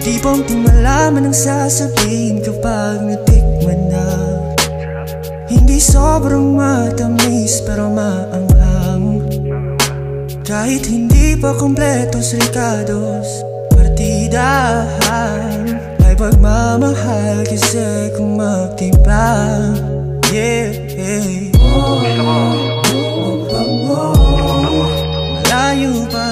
kong di malaman ang sasabihin kapag natikman na? Hindi sobrang matamis pero maanghang. Kahit hindi pa kompletos Ricardo's partidahan. Ay pagmamahal kasi kung magtimpla Yeah, yeah. Malayo pa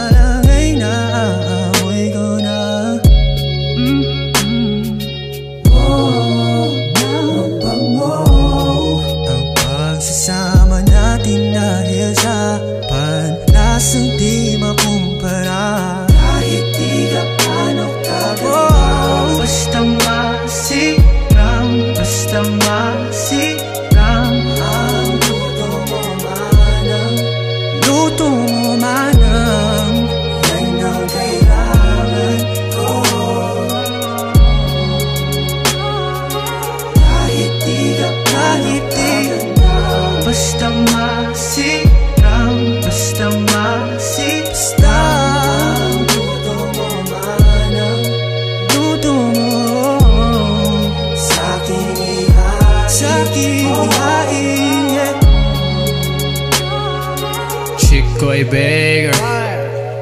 ko ay beggar.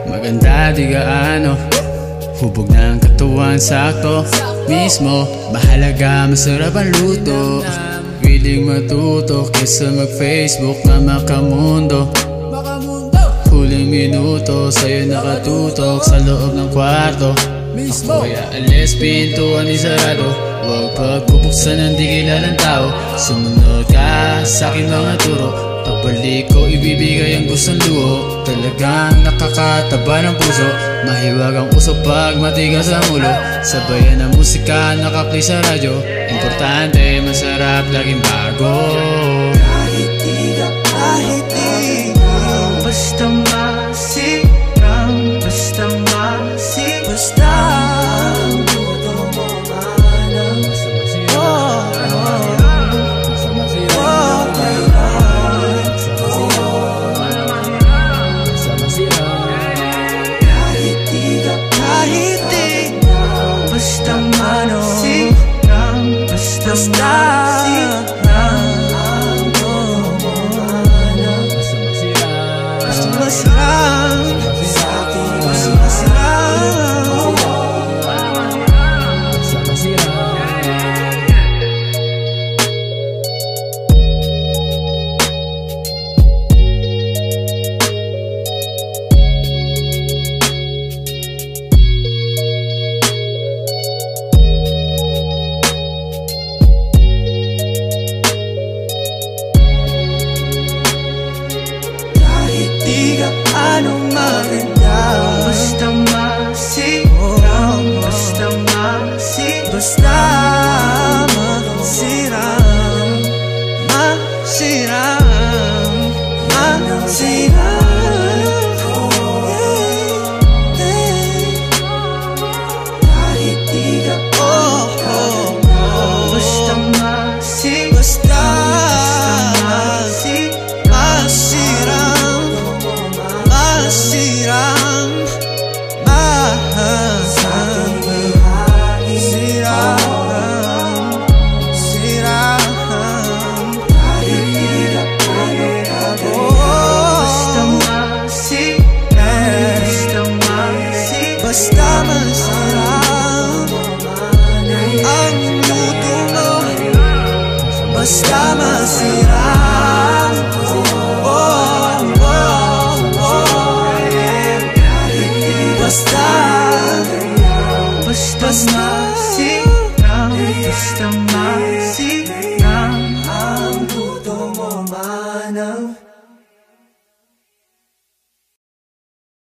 Maganda di gaano Hubog ng katuwan sakto. Mismo, mahalaga masarap ang luto. Willing matuto kesa mag-Facebook na makamundo. Huling minuto, sa'yo nakatutok sa loob ng kwarto. Ako ay aalis, pintuan isarado Huwag pagpupuksan ng di kilalang tao. Sumunod ka sa aking mga turo Pagbalik ko, ibibigay ang gustong luho Talagang nakakataba ng puso. Mahiwag ang usok pag matigas ang ulo. Sabayan ng musika, nakaplay sa radyo. Importante, masarap, laging bago di ka anong maganda? Basta masiram Basta masiram Basta masiram Masiram Masiram Basta